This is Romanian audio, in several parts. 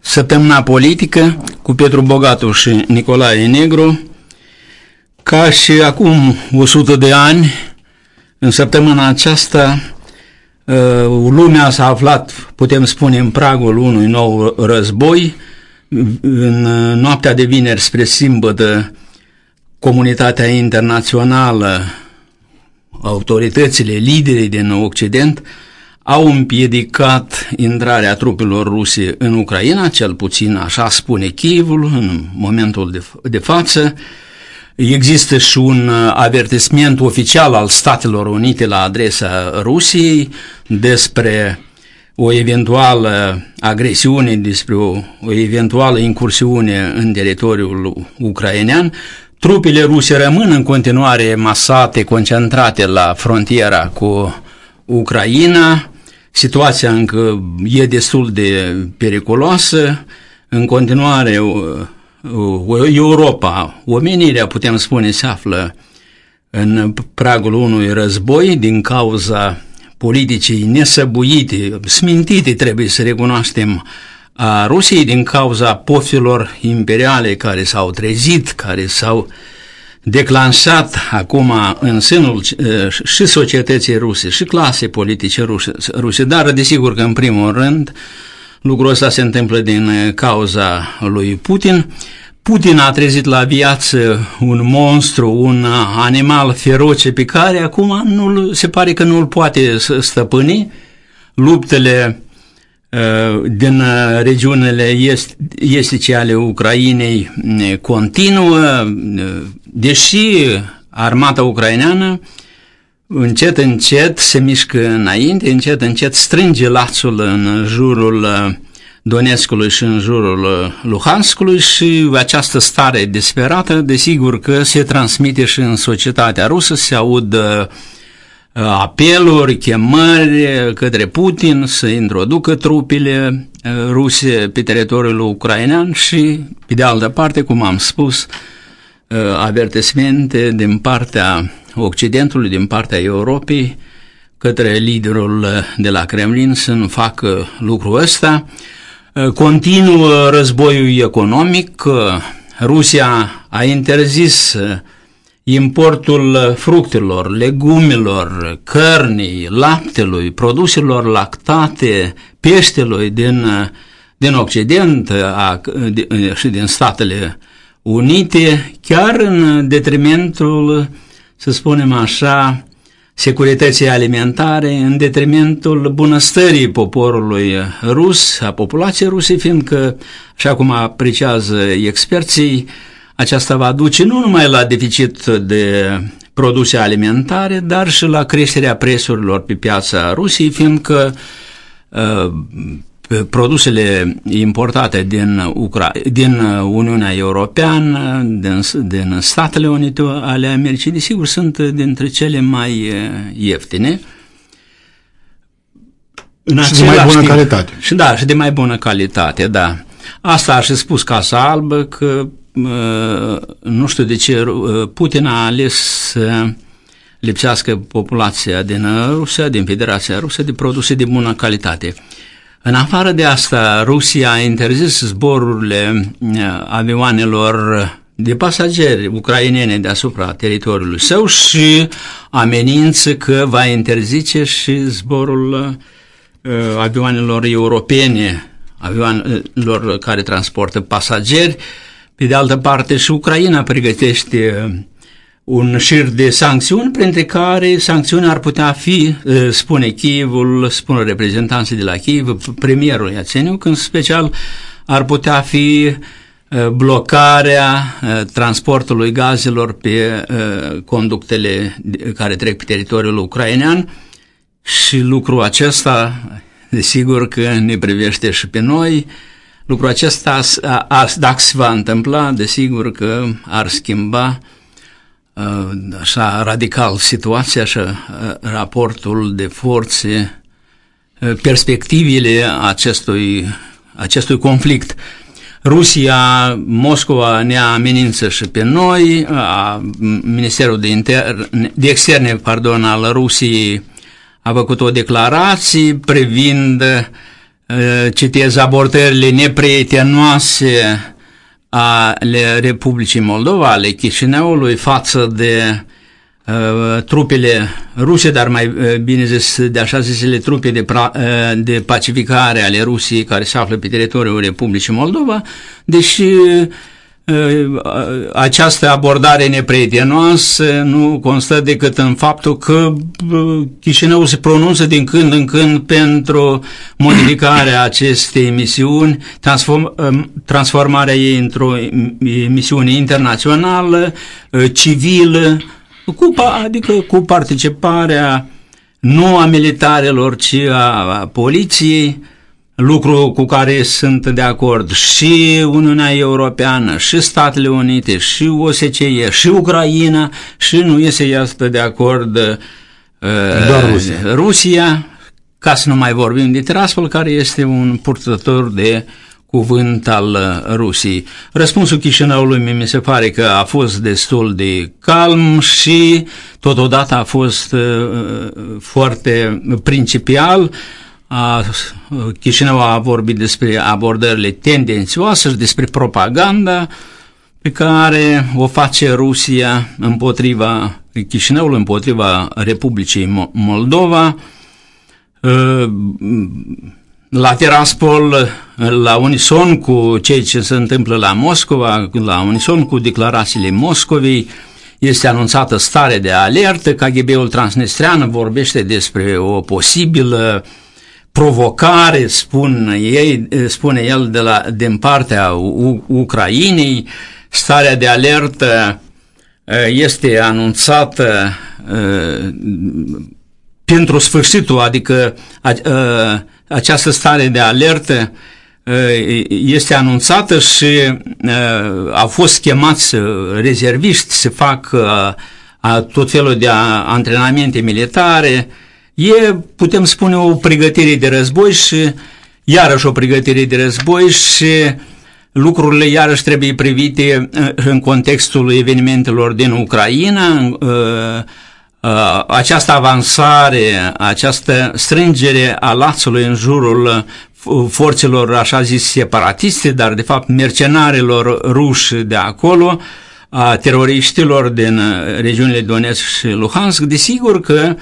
săptămâna politică cu Petru Bogatu și Nicolae Negru, ca și acum 100 de ani, în săptămâna aceasta, uh, lumea s-a aflat, putem spune, în pragul unui nou război. În noaptea de vineri spre sâmbătă, comunitatea internațională, autoritățile, liderii din Occident, au împiedicat intrarea trupelor ruse în Ucraina, cel puțin așa spune Kievul în momentul de, de față. Există și un uh, avertisment oficial al Statelor Unite la adresa Rusiei despre o eventuală agresiune, despre o, o eventuală incursiune în teritoriul ucrainean. Trupele ruse rămân în continuare masate, concentrate la frontiera cu Ucraina, situația încă e destul de periculoasă, în continuare Europa, omenirea, putem spune, se află în pragul unui război din cauza politicii nesăbuite, smintite, trebuie să recunoaștem, a Rusiei din cauza pofilor imperiale care s-au trezit, care s-au uh, declanșat acum în sânul și societății ruse și clase politice ruse, ruse, dar desigur că în primul rând lucrul ăsta se întâmplă din cauza lui Putin. Putin a trezit la viață un monstru, un animal feroce pe care acum nu se pare că nu-l poate stăpâni. Luptele din regiunile est, estice ale Ucrainei continuă, deși armata ucraineană încet, încet se mișcă înainte, încet, încet strânge lațul în jurul Donetskului și în jurul Luhanskului și această stare desperată, desigur că se transmite și în societatea rusă, se aud uh, apeluri, chemări către Putin să introducă trupele uh, ruse pe teritoriul ucrainean și, pe de altă parte, cum am spus, uh, avertismente din partea Occidentului, din partea Europei, către liderul de la Kremlin să nu facă lucrul ăsta. Uh, continuă războiul economic, Rusia a interzis importul fructelor, legumelor, cărnii, laptelui, produselor lactate, peștelui din, din Occident a, de, și din Statele Unite, chiar în detrimentul, să spunem așa, securității alimentare, în detrimentul bunăstării poporului rus, a populației ruse, fiindcă, așa cum apreciază experții, aceasta va duce nu numai la deficit de produse alimentare, dar și la creșterea prețurilor pe piața Rusiei, fiindcă uh, produsele importate din, Ucra- din Uniunea Europeană, din, din Statele Unite ale Americii, desigur, sunt dintre cele mai uh, ieftine. În și de mai bună timp, calitate. Și da, și de mai bună calitate, da. Asta a și spus Casa Albă că nu știu de ce Putin a ales să lipsească populația din Rusia, din Federația Rusă, de produse de bună calitate. În afară de asta, Rusia a interzis zborurile avioanelor de pasageri ucrainene deasupra teritoriului său și amenință că va interzice și zborul avioanelor europene, avioanelor care transportă pasageri, pe de altă parte, și Ucraina pregătește uh, un șir de sancțiuni, printre care sancțiuni ar putea fi, uh, spune Kievul, spun reprezentanții de la Kiev, premierul Iațeniu, în special ar putea fi uh, blocarea transportului gazelor pe conductele care trec pe teritoriul ucrainean. Și lucrul acesta, desigur că ne privește și pe noi, lucrul acesta, dacă se va întâmpla, desigur că ar schimba așa radical situația și raportul de forțe, perspectivele acestui, acestui conflict. Rusia, Moscova ne amenință și pe noi, a, Ministerul de, Inter, de Externe pardon, al Rusiei a făcut o declarație privind, citez, abordările neprietenoase ale Republicii Moldova, ale Chișinăului față de uh, trupele ruse, dar mai uh, bine zis de așa zisele trupe de, pra, uh, de pacificare ale Rusiei care se află pe teritoriul Republicii Moldova, deși această abordare neprietenoasă nu constă decât în faptul că Chișinăul se pronunță din când în când pentru modificarea acestei misiuni, transform, transformarea ei într-o misiune internațională, civilă, cu, adică cu participarea nu a militarelor, ci a poliției, lucru cu care sunt de acord și Uniunea Europeană, și Statele Unite, și OSCE, și Ucraina, și nu este iasă de acord uh, Doar Rusia. Rusia, ca să nu mai vorbim de Tiraspol, care este un purtător de cuvânt al uh, Rusiei. Răspunsul Chișinăului mi se pare că a fost destul de calm și totodată a fost uh, foarte principial a, Chișinău a vorbit despre abordările tendențioase și despre propaganda pe care o face Rusia împotriva Chișinăului, împotriva Republicii Moldova. La Tiraspol, la unison cu ceea ce se întâmplă la Moscova, la unison cu declarațiile Moscovei, este anunțată stare de alertă, KGB-ul transnistrean vorbește despre o posibilă uh, provocare, spun ei, spune el, de la, din partea U- Ucrainei, starea de alertă este anunțată pentru sfârșitul, adică această stare de alertă este anunțată și au fost chemați rezerviști să fac tot felul de antrenamente militare, E, putem spune, o pregătire de război și iarăși o pregătire de război și lucrurile iarăși trebuie privite uh, în contextul evenimentelor din Ucraina, uh, uh, această avansare, această strângere a lațului în jurul forțelor, așa zis, separatiste, dar de fapt mercenarilor ruși de acolo, a teroriștilor din regiunile Donetsk și Luhansk, desigur că uh,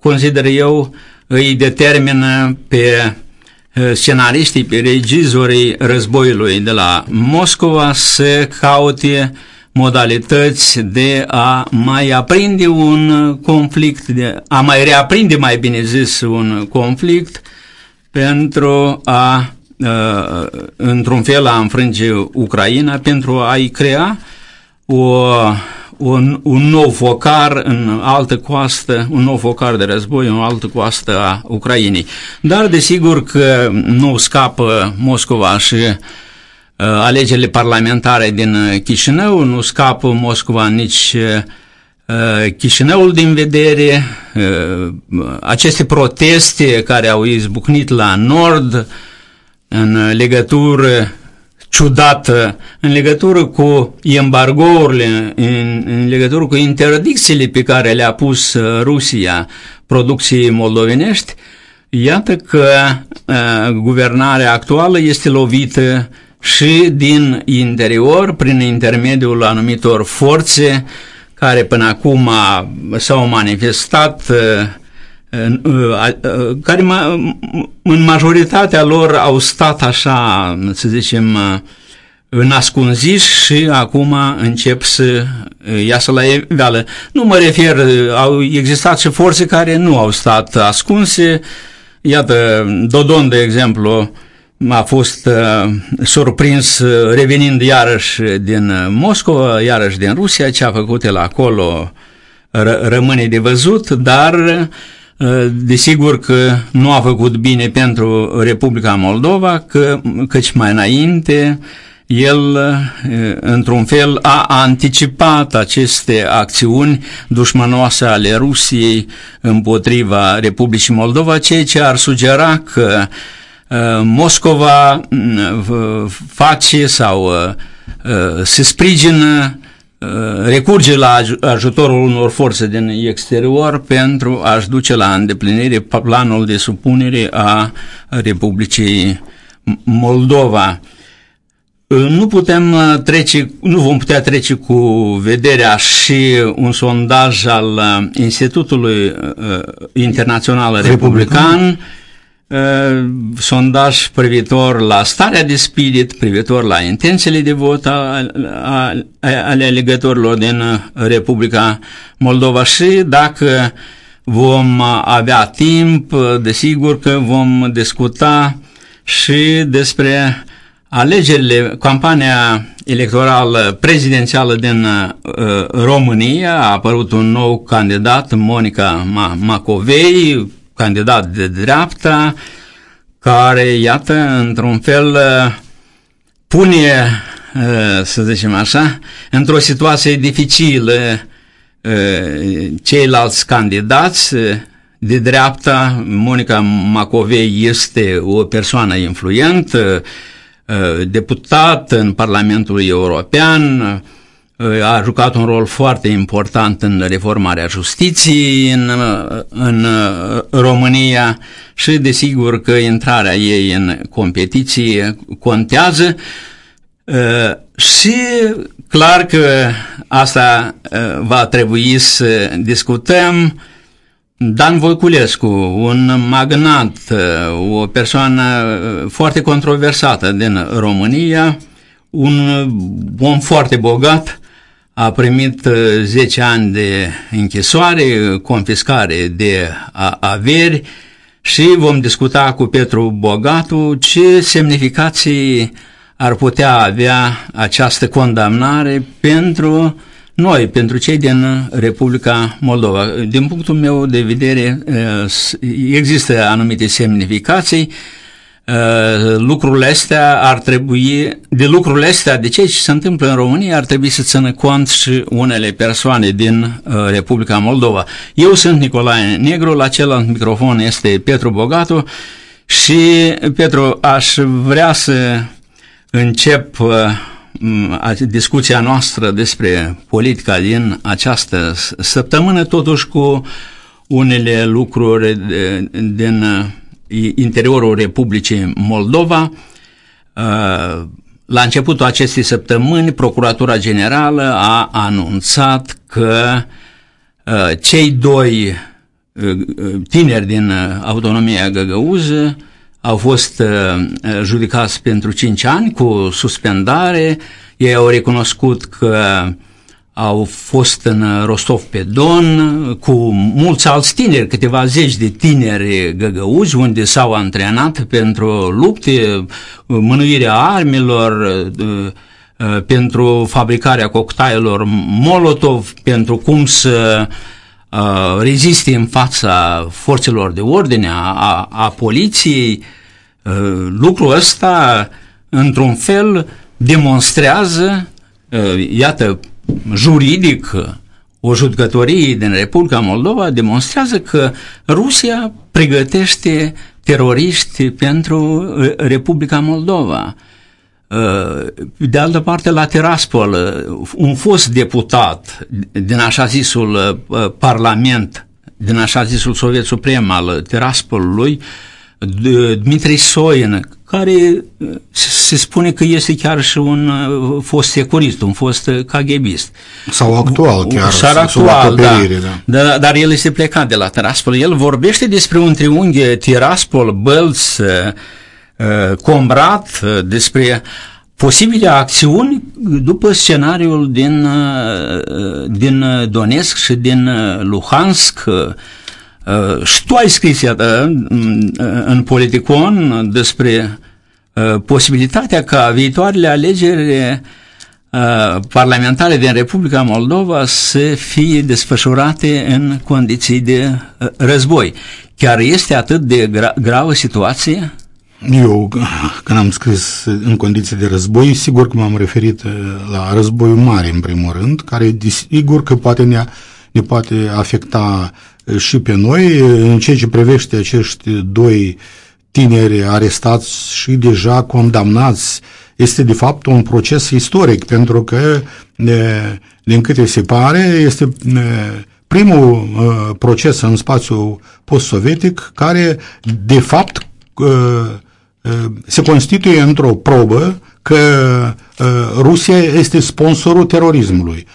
consider eu, îi determină pe scenariștii, pe regizorii războiului de la Moscova să caute modalități de a mai aprinde un conflict, de a mai reaprinde, mai bine zis, un conflict pentru a, într-un fel, a înfrânge Ucraina, pentru a-i crea o un, un nou focar în altă coastă, un nou focar de război în altă coastă a Ucrainei. Dar desigur că nu scapă Moscova și uh, alegerile parlamentare din Chișinău, nu scapă Moscova nici uh, Chișinăul din vedere, uh, aceste proteste care au izbucnit la nord în legătură ciudată în legătură cu embargourile, în, în legătură cu interdicțiile pe care le-a pus uh, Rusia producției moldovenești, iată că uh, guvernarea actuală este lovită și din interior, prin intermediul anumitor forțe care până acum s-au manifestat uh, care în majoritatea lor au stat așa, să zicem, în ascunziș și acum încep să iasă la eveală. Nu mă refer, au existat și forțe care nu au stat ascunse. Iată, Dodon, de exemplu, a fost uh, surprins revenind iarăși din Moscova, iarăși din Rusia, ce a făcut el acolo rămâne de văzut, dar Desigur că nu a făcut bine pentru Republica Moldova, că, căci mai înainte el, într-un fel, a anticipat aceste acțiuni dușmanoase ale Rusiei împotriva Republicii Moldova, ceea ce ar sugera că Moscova face sau se sprijină recurge la ajutorul unor forțe din exterior pentru a-și duce la îndeplinire planul de supunere a Republicii Moldova. Nu putem trece, nu vom putea trece cu vederea și un sondaj al Institutului Internațional Republican, Republican Uh, sondaj privitor la starea de spirit, privitor la intențiile de vot ale alegătorilor din Republica Moldova și dacă vom avea timp, desigur că vom discuta și despre alegerile, campania electorală prezidențială din uh, România, a apărut un nou candidat, Monica Macovei, candidat de dreapta, care, iată, într-un fel pune, să zicem așa, într-o situație dificilă ceilalți candidați de dreapta. Monica Macovei este o persoană influentă, deputat în Parlamentul European, a jucat un rol foarte important în reformarea justiției în, în România și desigur că intrarea ei în competiție contează. Și clar că asta va trebui să discutăm. Dan Voiculescu, un magnat, o persoană foarte controversată din România, un om foarte bogat, a primit 10 uh, ani de închisoare, confiscare de averi și vom discuta cu Petru Bogatu ce semnificații ar putea avea această condamnare pentru noi, pentru cei din Republica Moldova. Din punctul meu de vedere, uh, există anumite semnificații, Uh, lucrurile astea ar trebui, de lucrurile astea, de ce se întâmplă în România, ar trebui să țină cont și unele persoane din uh, Republica Moldova. Eu sunt Nicolae Negru, la celălalt microfon este Petru Bogatu și, Petru, aș vrea să încep uh, discuția noastră despre politica din această săptămână, totuși cu unele lucruri din interiorul Republicii Moldova. Uh, la începutul acestei săptămâni, Procuratura Generală a anunțat că uh, cei doi uh, tineri din autonomia Găgăuză au fost judecați pentru 5 ani cu suspendare. Ei au recunoscut că au fost în Rostov pe Don cu mulți alți tineri, câteva zeci de tineri găgăuzi unde s-au antrenat pentru lupte, mânuirea armelor, pentru fabricarea cocktailelor Molotov, pentru cum să reziste în fața forțelor de ordine, a, a poliției. Lucrul ăsta, într-un fel, demonstrează, iată, juridic, o judecătorie din Republica Moldova demonstrează că Rusia pregătește teroriști pentru uh, Republica Moldova. Uh, de altă parte, la Tiraspol, uh, un fost deputat din așa zisul Parlament, din așa zisul Soviet Suprem al Tiraspolului, Dmitri Soin, care se spune că este chiar și un fost securist, un fost KGBist. Sau actual chiar, sau actual, da. da. Dar, dar el este plecat de la Tiraspol. El vorbește despre un triunghi Tiraspol, Bălț, Combrat, despre posibile acțiuni după scenariul din, din Donetsk și din Luhansk, Uh, și tu ai scris, iată, în Politicon despre uh, posibilitatea ca viitoarele alegeri uh, parlamentare din Republica Moldova să fie desfășurate în condiții de uh, război. Chiar este atât de gra- gravă situație? Eu, când am scris în condiții de război, sigur că m-am referit uh, la războiul mare, în primul rând, care sigur că poate ne, ne poate afecta uh, și pe noi în ceea ce privește acești doi tineri arestați și deja condamnați. Este de fapt un proces istoric, pentru că, din câte se pare, este primul uh, proces în spațiul post-sovietic care, de fapt, se constituie într-o probă că Rusia este sponsorul terorismului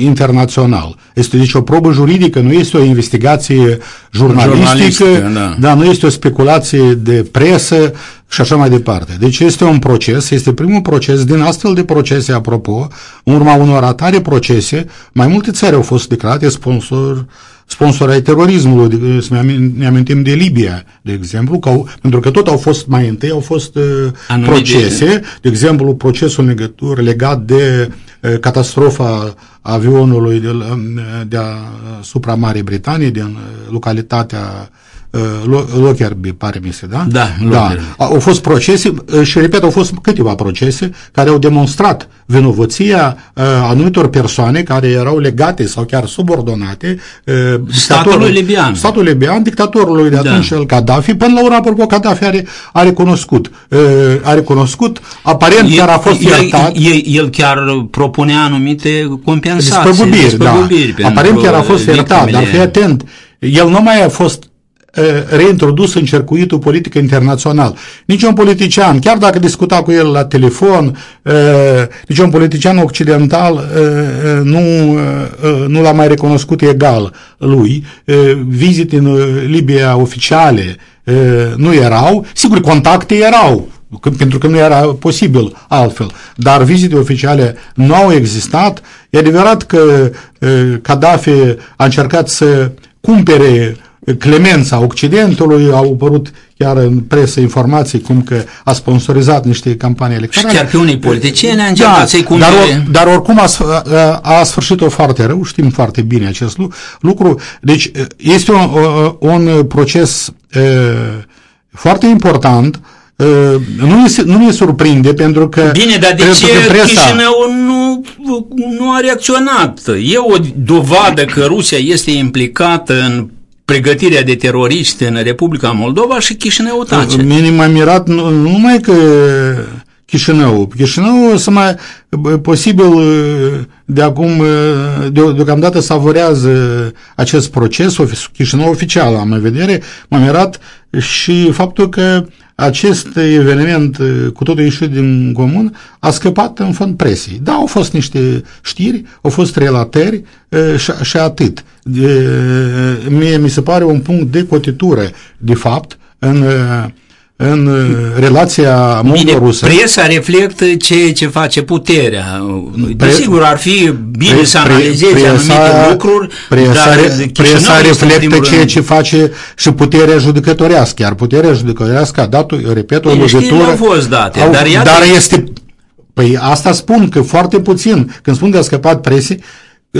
internațional. Este deci o probă juridică, nu este o investigație jurnalistică, da. dar nu este o speculație de presă și așa mai departe. Deci este un proces, este primul proces din astfel de procese, apropo, în urma unor atare procese, mai multe țări au fost declarate sponsor uh, sponsor ai terorismului, să ne amintim de Libia, de exemplu, că au, pentru că tot au fost mai întâi, au fost uh, procese, de... de exemplu, procesul în legătură legat de uh, catastrofa avionului de, de asupra Marii Britanii, din uh, localitatea Uh, Lockerbie, pare mi se, da? Da, da. Au fost procese, uh, și repet, au fost câteva procese care au demonstrat vinovăția uh, anumitor persoane care erau legate sau chiar subordonate uh, statului libian. Statul libian, dictatorului de da. atunci, da. el Gaddafi, până la urmă, apropo, Gaddafi are, a recunoscut, uh, a recunoscut, aparent el, chiar a fost el, iertat. El, el chiar propunea anumite compensații. Despăgubiri, despăgubiri da. Aparent chiar a fost iertat, dar fii atent, el nu mai a fost reintrodus în circuitul politic internațional. Niciun politician, chiar dacă discuta cu el la telefon, niciun politician occidental nu, nu l-a mai recunoscut egal lui. Vizite în Libia oficiale nu erau, sigur contacte erau, pentru că nu era posibil altfel. Dar vizite oficiale nu au existat. E adevărat că Gaddafi a încercat să cumpere clemența Occidentului, au apărut chiar în presă informații cum că a sponsorizat niște campanii electorale. Și chiar pe unii politicieni a încercat da, să-i dar, or, dar oricum a, a, a sfârșit-o foarte rău, știm foarte bine acest lucru. Deci este un, un proces e, foarte important nu ne, nu ne surprinde pentru că Bine, dar de ce presa... Chișinău nu, nu a reacționat? E o dovadă că Rusia este implicată în pregătirea de teroriști în Republica Moldova și Chișinău tace. Mine m-a mirat nu, numai că Chișinău. Chișinău să mai posibil de acum, de, deocamdată savorează acest proces, Chișinău oficial am în vedere, m-a mirat și faptul că acest eveniment cu totul ieșit din comun a scăpat în fond presii. Da, au fost niște știri, au fost relatări și, și atât. Mie mi se pare un punct de cotitură, de fapt, în în relația moldo-rusă. presa reflectă ceea ce face puterea. Desigur, ar fi bine pre, să analizeze presa, anumite lucruri, presa, dar presa reflectă ceea ce face și puterea judecătorească. Iar puterea judecătorească a dat, repet, o legătură... au fost date, au, dar, dar este... Păi asta spun, că foarte puțin. Când spun că a scăpat presi,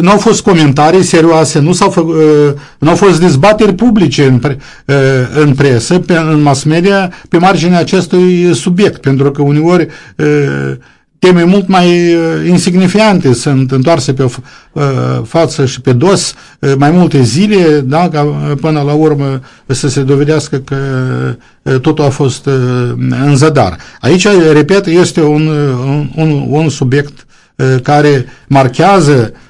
nu au fost comentarii serioase, nu, s-au fă, uh, nu au fost dezbateri publice în, pre, uh, în presă, pe, în mass media, pe marginea acestui subiect, pentru că uneori uh, teme mult mai insignifiante sunt întoarse pe față și pe dos mai multe zile, da, ca până la urmă să se dovedească că totul a fost în zadar. Aici, repet, este un, un, un subiect care marchează Uh,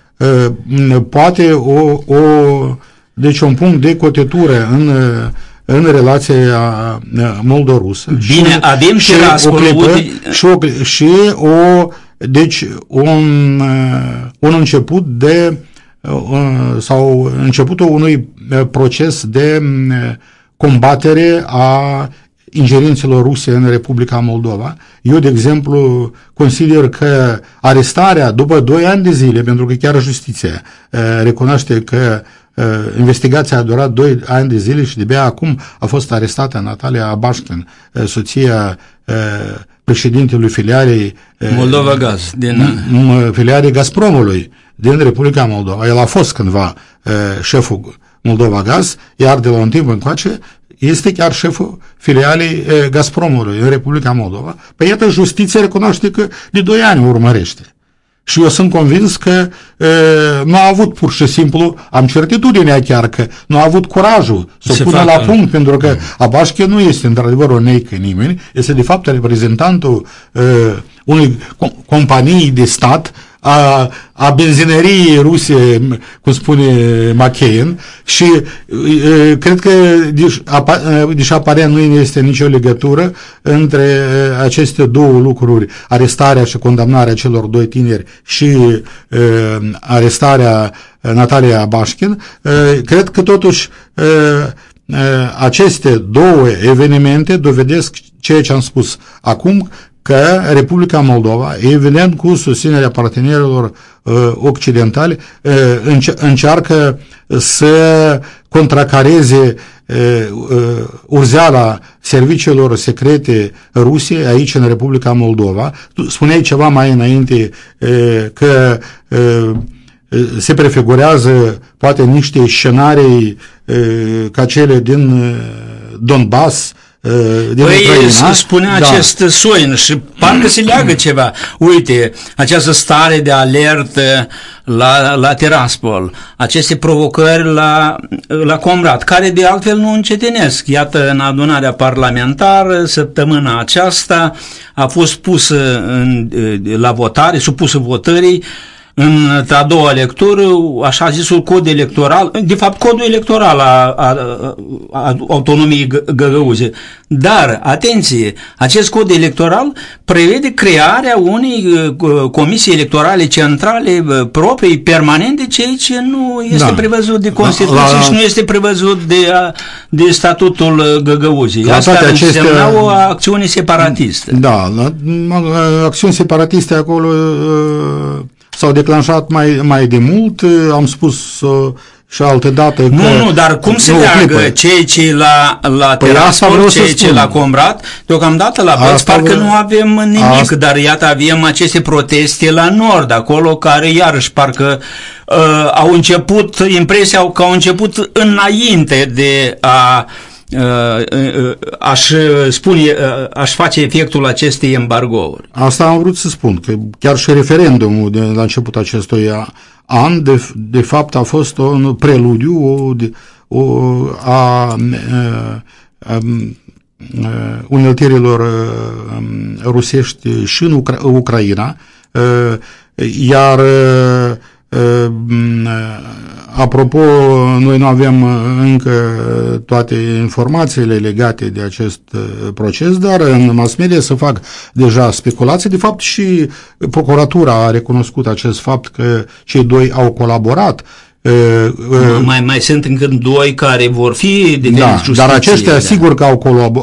poate o, o, deci un punct de cotetură în, uh, în relația uh, moldorusă. Bine, și, avem și o clipă, și, o, și o, deci un, un început de sau începutul unui proces de combatere a ingerințelor ruse în Republica Moldova. Eu, de exemplu, consider că arestarea după 2 ani de zile, pentru că chiar justiția uh, recunoaște că uh, investigația a durat 2 ani de zile și de-abia acum a fost arestată Natalia Abaștin, uh, soția președintelui filialei Moldova Gaz, din... filialei Gazpromului din Republica Moldova. El a fost cândva șeful Moldova Gaz, iar de la un timp încoace este chiar șeful filialei Gazpromului în Republica Moldova. Păi iată, justiția recunoaște că de 2 ani urmărește. Și eu sunt convins că e, nu a avut pur și simplu, am certitudinea chiar că nu a avut curajul să o pună facă. la punct, pentru că Abașche nu este într-adevăr o neică nimeni, este de fapt reprezentantul e, unei companii de stat a, a benzineriei ruse, cum spune McCain, și e, cred că, deși, apa, deși aparent nu este nicio legătură între aceste două lucruri, arestarea și condamnarea celor doi tineri și e, arestarea Natalia Bașkin, e, cred că totuși e, aceste două evenimente dovedesc ceea ce am spus acum, că Republica Moldova, evident cu susținerea partenerilor uh, occidentali, uh, înce- încearcă să contracareze uh, uh, urzeala serviciilor secrete Rusiei aici în Republica Moldova. Tu spuneai ceva mai înainte uh, că uh, se prefigurează poate niște scenarii uh, ca cele din uh, Donbass, din păi, Ucraina. spune da. acest soin și parcă se leagă ceva. Uite, această stare de alertă la, la Tiraspol, aceste provocări la, la Comrat, care de altfel nu încetinesc. Iată, în adunarea parlamentară, săptămâna aceasta a fost pusă în, la votare, supusă votării, în a doua lectură, așa zisul cod electoral, de fapt codul electoral a, a, a autonomiei găgăuze. Dar, atenție, acest cod electoral prevede crearea unei uh, comisii electorale centrale uh, proprii, permanente, ceea ce nu este da. prevăzut de Constituție la, la, și nu este prevăzut de, de statutul uh, găgăuzii. Asta ar aceste, însemna o acțiune separatistă. Da, la, acțiuni separatiste acolo s-au declanșat mai, mai de mult, am spus uh, și altă dată Nu, că, nu, dar cum se leagă cei ce la, la păi Tiraspol, cei ce la Comrat, deocamdată la Bălți, parcă vreau... nu avem nimic, asta... dar iată avem aceste proteste la nord, acolo care iarăși parcă uh, au început, impresia că au început înainte de a uh, Uh, uh, aș spune, uh, aș face efectul acestei embargouri. Asta am vrut să spun, că chiar și referendumul de la început acestui an, de, de fapt, a fost un preludiu o, o, a, a, a uneltirilor rusești și în Ucra- Ucraina, iar Ehm, apropo, noi nu avem încă toate informațiile legate de acest eh, proces, dar în mass media se fac deja speculații. De fapt, și procuratura a recunoscut acest fapt că cei doi au colaborat eh, eh, mai, mai sunt încă doi care vor fi de da, Dar aceștia da. sigur că au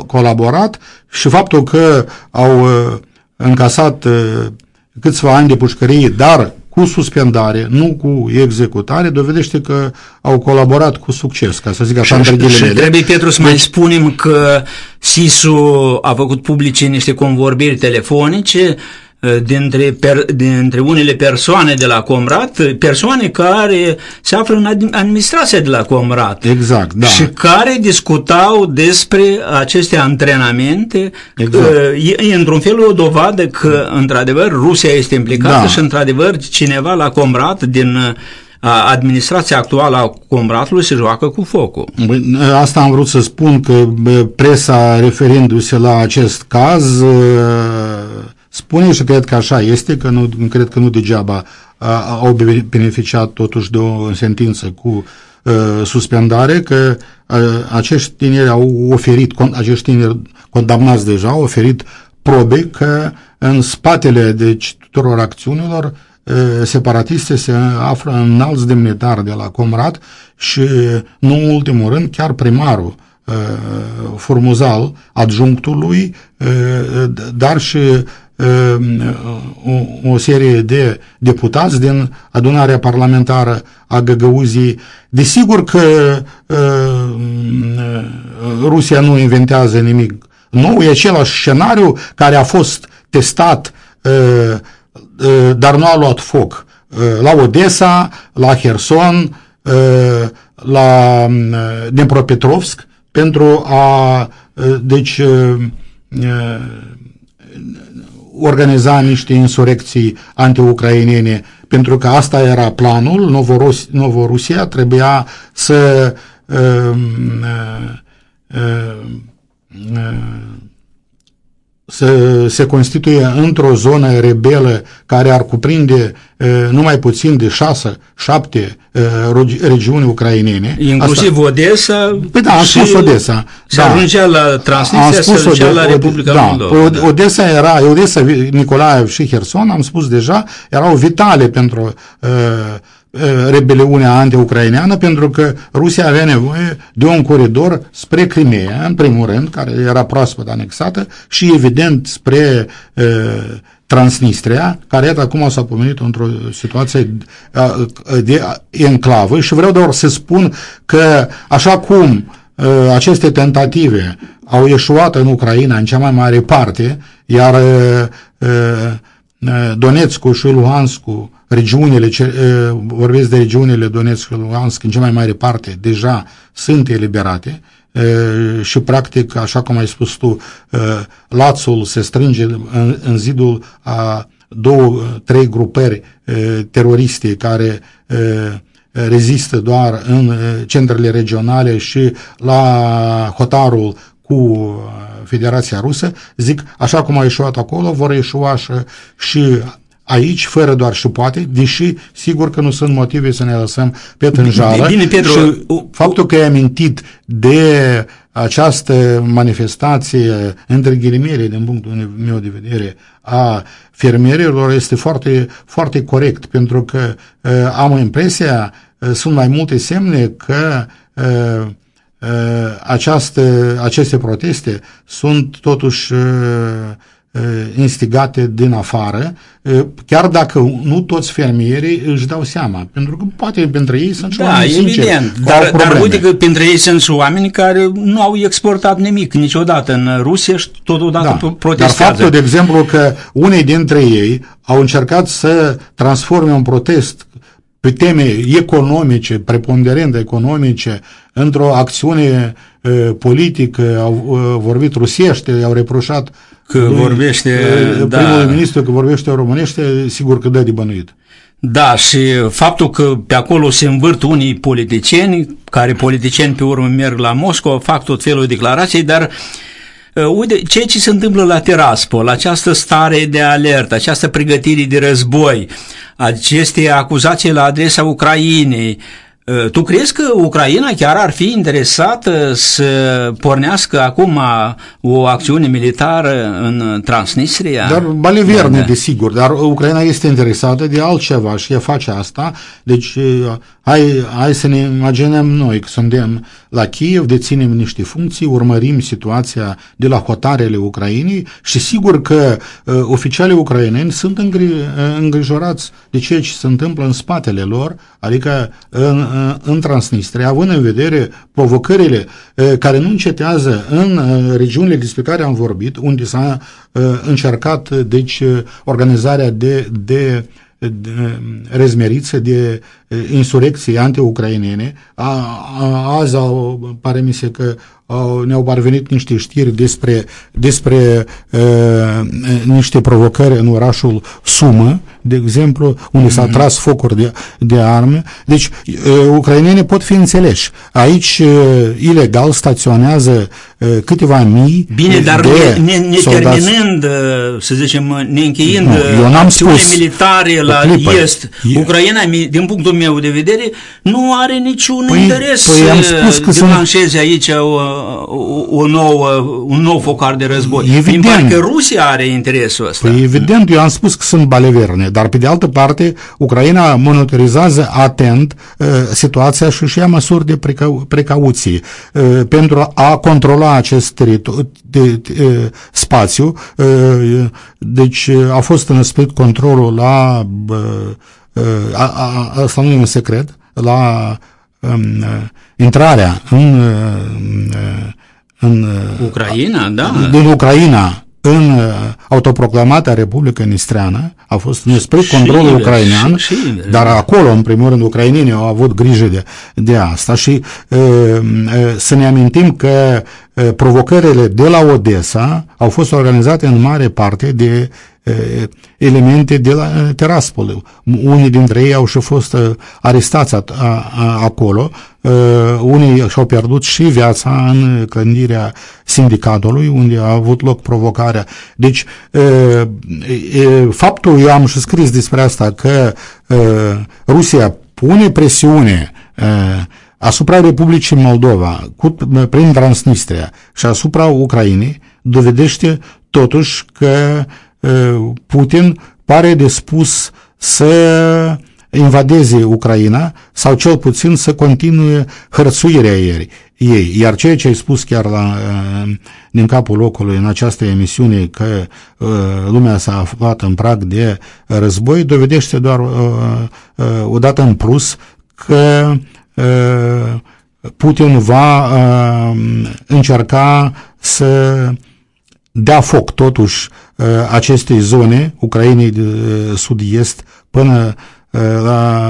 colaborat și faptul că au încasat câțiva ani de pușcărie, dar cu suspendare, nu cu executare, dovedește că au colaborat cu succes, ca să zic așa, între Și trebuie, Petru, să deci, mai spunem că SISU a făcut publice niște convorbiri telefonice Uh, dintre, per, dintre unele persoane de la Comrat, persoane care se află în administrația de la Comrat. Exact, da. Și care discutau despre aceste antrenamente. Exact. Uh, e, e într-un fel o dovadă că, într-adevăr, Rusia este implicată da. și, într-adevăr, cineva la Comrat din uh, administrația actuală a Comratului se joacă cu focul. Asta am vrut să spun că presa referindu-se la acest caz spune și cred că așa este, că nu, cred că nu degeaba a, au beneficiat totuși de o sentință cu a, suspendare, că a, acești tineri au oferit, acești tineri condamnați deja au oferit probe că în spatele deci, tuturor acțiunilor separatiste se află în alți demnitari de la Comrat și, nu în ultimul rând, chiar primarul formuzal adjunctului, dar și o, o serie de deputați din adunarea parlamentară a Găgăuzii. Desigur că Rusia nu inventează nimic Nu, e același scenariu care a fost testat, uh, uh, dar nu a luat foc. Uh, la Odessa, la Herson, uh, la uh, Dnepropetrovsk, pentru a, uh, deci, uh, uh, organiza niște insurecții antiucrainene, pentru că asta era planul, Novorus, Novorusia trebuia să uh, uh, uh, să se constituie într-o zonă rebelă care ar cuprinde uh, numai puțin de șase, șapte uh, regiuni ucrainene. Inclusiv Asta... Odessa Păi da, am spus Odessa. Se da. ajungea la Transnistria, se ajungea la Republica da, Moldova. Da. Odessa era, Odessa, Nicolaev și Herson, am spus deja, erau vitale pentru uh, rebeliunea anti-ucraineană pentru că Rusia avea nevoie de un coridor spre Crimea, în primul rând, care era proaspăt anexată și evident spre uh, Transnistria, care iată acum s-a pomenit într-o situație de enclavă. Și vreau doar să spun că așa cum uh, aceste tentative au ieșuat în Ucraina în cea mai mare parte, iar uh, uh, Donetskul și Luhanskul, regiunile, vorbesc de regiunile Donetsk și Luhansk, în cea mai mare parte, deja sunt eliberate și practic, așa cum ai spus tu, lațul se strânge în, în zidul a două, trei grupări teroriste care rezistă doar în centrele regionale și la hotarul cu Federația Rusă, zic, așa cum a ieșuat acolo, vor ieșua și, și aici, fără doar și poate, deși sigur că nu sunt motive să ne lăsăm pe tânjală. Bine, Pedro, și faptul că ai amintit de această manifestație, între ghilimele, din punctul meu de vedere, a fermierilor este foarte, foarte corect, pentru că uh, am impresia, uh, sunt mai multe semne că uh, această, aceste proteste sunt totuși instigate din afară, chiar dacă nu toți fermierii își dau seama, pentru că poate pentru ei sunt și da, oameni sinceri, evident, dar, dar uite că pentru ei sunt și oameni care nu au exportat nimic niciodată. În Rusia și totodată da, protestează. Dar faptul, de exemplu, că unii dintre ei au încercat să transforme un protest pe teme economice, preponderent economice, într-o acțiune uh, politică, au uh, vorbit rusește, au reproșat că lui, vorbește uh, da. primul ministru că vorbește românește, sigur că dă de bănuit. Da, și faptul că pe acolo se învârt unii politicieni, care politicieni pe urmă merg la Moscova, fac tot felul de declarații, dar uh, uite, ceea ce se întâmplă la Tiraspol, această stare de alertă, această pregătire de război, aceste acuzații la adresa Ucrainei, Ă, tu crezi că Ucraina chiar ar fi interesată să pornească acum o acțiune militară în Transnistria? Dar baliverne, da, da. desigur, dar Ucraina este interesată de altceva și ea face asta. Deci, hai, hai să ne imaginăm noi că suntem la Kiev, deținem niște funcții, urmărim situația de la hotarele Ucrainei și sigur că uh, oficialii ucraineni sunt îngri, uh, îngrijorați de ceea ce se întâmplă în spatele lor, adică în, în Transnistria, având în vedere provocările care nu încetează în regiunile despre care am vorbit, unde s-a încercat deci organizarea de, de rezmeriță de insurecții anti-ucrainene. Azi au, pare mi se că au, ne-au parvenit niște știri despre, despre uh, niște provocări în orașul Sumă, de exemplu, unde s-a mhm. tras focuri de, de arme. Deci, uh, ucrainenii pot fi înțeleși. Aici, uh, ilegal, staționează uh, câteva mii Bine, dar de ne, ne terminând, uh, să zicem, ne încheiind nu, eu n-am spus, militare la clipă, est, e... Ucraina, din punctul meu de vedere, nu are niciun păi, interes păi am spus că să lanseze aici o, o nouă, un nou focar de război. Evident. Din că Rusia are interesul ăsta. Păi evident, eu am spus că sunt baleverne, dar pe de altă parte, Ucraina monitorizează atent uh, situația și și ia măsuri de precau- precauție uh, pentru a controla acest teritoriu, de, de, uh, spațiu. Uh, deci uh, a fost înăsprit controlul la, uh, uh, a, a, asta nu e un secret, la um, uh, intrarea în, uh, în Ucraina, da. din Ucraina în uh, autoproclamata Republică Nistreană, a fost spre controlul invers, ucrainean, și- și invers, dar da. acolo, în primul rând, ucrainenii au avut grijă de, de asta și uh, uh, să ne amintim că uh, provocările de la Odessa au fost organizate în mare parte de uh, elemente de la uh, Tiraspol. Unii dintre ei au și fost uh, arestați a, a, a, acolo, uh, unii și-au pierdut și viața în clădirea sindicatului, unde a avut loc provocarea. Deci, uh, uh, faptul, eu am și scris despre asta, că uh, Rusia pune presiune uh, asupra Republicii Moldova cu, prin Transnistria și asupra Ucrainei, dovedește totuși că uh, Putin pare dispus să invadeze Ucraina sau cel puțin să continue hărțuirea ei. ei. Iar ceea ce ai spus chiar la, uh, din capul locului în această emisiune că uh, lumea s-a aflat în prag de război dovedește doar uh, uh, odată în plus că uh, Putin va uh, încerca să dea foc totuși uh, acestei zone, Ucrainei de uh, sud-est, până uh, la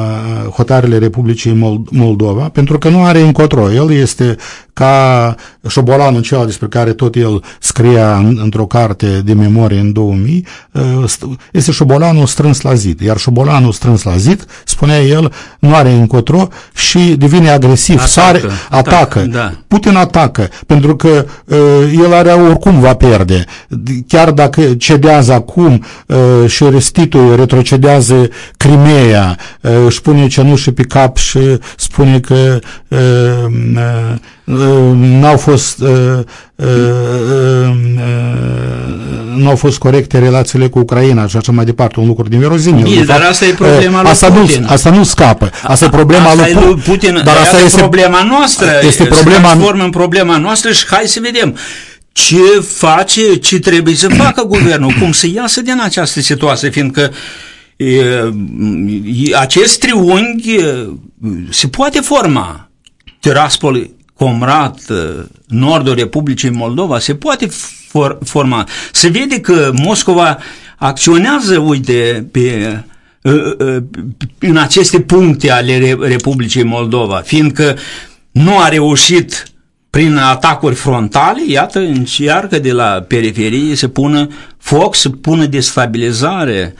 hotarele Republicii Mol- Moldova, pentru că nu are încotro. El este ca șobolanul acela despre care tot el scria în, într-o carte de memorie în 2000, uh, st- este șobolanul strâns la zid. Iar șobolanul strâns la zid, spunea el, nu are încotro și devine agresiv, Atacă, sare, atacă, atacă. da. Putin atacă, pentru că uh, el are oricum va pierde. Chiar dacă cedează acum uh, și restituie, retrocedează Crimea, uh, își pune cenușă pe cap și spune că uh, uh, uh, n-au fost uh, uh, uh, uh, nu au fost corecte relațiile cu Ucraina și așa mai departe, un lucru din verozimil. Bine, De dar fapt, asta e problema uh, lui asta Putin. Nu, asta nu scapă. Asta e problema Asta lui e lui Putin, Dar asta este problema noastră. Este Se problema transformă în problema noastră și hai să vedem ce face, ce trebuie să facă guvernul, cum să iasă din această situație, fiindcă e, e, acest triunghi e, se poate forma. Tiraspol, Comrat, e, nordul Republicii Moldova, se poate for, forma. Se vede că Moscova acționează, uite, pe e, e, în aceste puncte ale Re- Republicii Moldova, fiindcă nu a reușit prin atacuri frontale, iată, încearcă de la periferie să pună foc, să pună destabilizare